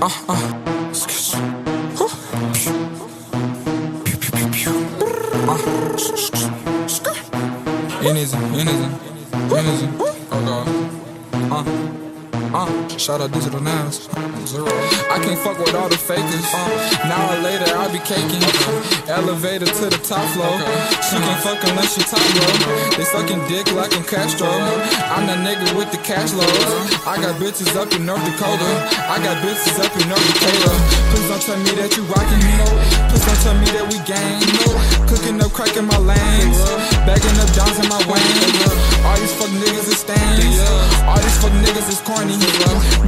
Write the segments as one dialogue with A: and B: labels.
A: Uh, uh. Pew, pew, pew. Uh. Innocent, innocent, innocent. Oh god. Uh. Uh, shout out digital nails. Zero. I can't fuck with all the fakers. Uh, now or later I'll be caking. Elevator to the top floor. She can't fuck unless she top low. They sucking dick like I'm Castro. I'm that nigga with the cash lows. I got bitches up in North Dakota. I got bitches up in North Dakota. Please don't tell me that you rockin' me. Please don't tell me that we gang. Cooking up crack in my lanes. Bagging up downs in my wings. All these fuck niggas is stains. All these fuck niggas is corny.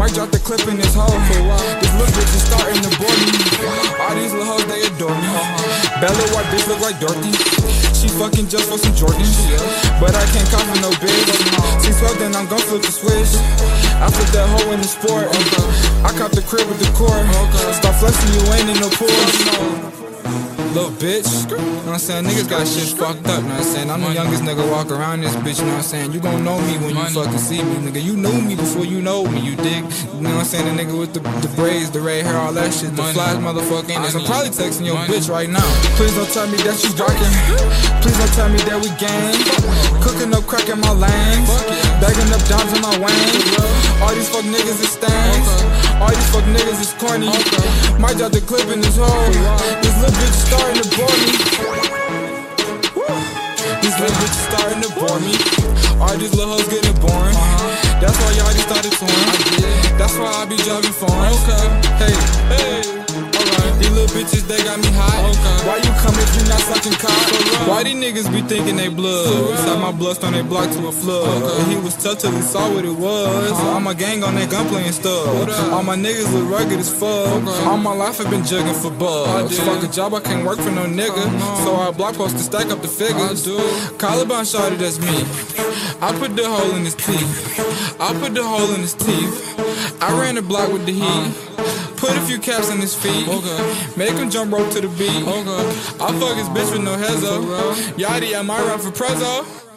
A: Might drop the clip in this hole for a while. This little bitch is starting to bore me. Bella white bitch look like Dorothy. She fucking just for some Jordans. But I can't cop for no bitch. See swell, then I'm gon' flip the switch. I flip that hoe in the sport. I cop the crib with the core. Stop flexing, you ain't in no pool little bitch. You know what I'm saying? Niggas got shit fucked up, you know what I'm saying? I'm the youngest nigga walk around this bitch, you know what I'm saying? You gon' know me when you fucking see me, nigga. You knew me before you know me, you dig? You know what I'm saying? The nigga with the, the braids, the red hair, all that shit, the flash motherfucking ass. I'm probably texting your bitch right now. Please don't tell me that she's darkin'. Please don't tell me that we gang. Cooking up crack in my lanes. Bagging up dimes in my wang. All these fuck niggas is stains. All these fuck niggas is corny. Might drop the clip in this hole. This little bitch starting to bore me. These little bitches starting to bore me. All these little hoes getting boring. That's why y'all just started touring. That's why I be driving foreign. Okay. Hey, Why these niggas be thinking they blood? Inside my blood on they block to a flood. And he was tough till he saw what it was. All my gang on that gunplay and stuff. All my niggas look rugged as fuck. All my life I've been jugging for bugs. Fuck a job, I can't work for no nigga. So I block post to stack up the figures. Caliban shot that's me. I put the hole in his teeth. I put the hole in his teeth. I ran the block with the heat. Put a few caps on his feet. Okay. Make him jump rope to the beat. Okay. I fuck his bitch with no heads up. Yachty, I might run for Prezzo.